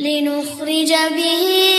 لنخرج به